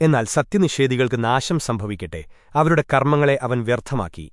എന്നാൽ സത്യനിഷേധികൾക്ക് നാശം സംഭവിക്കട്ടെ. അവരുടെ കർമ്മങ്ങളെ അവൻ വ്യർത്ഥമാക്കി.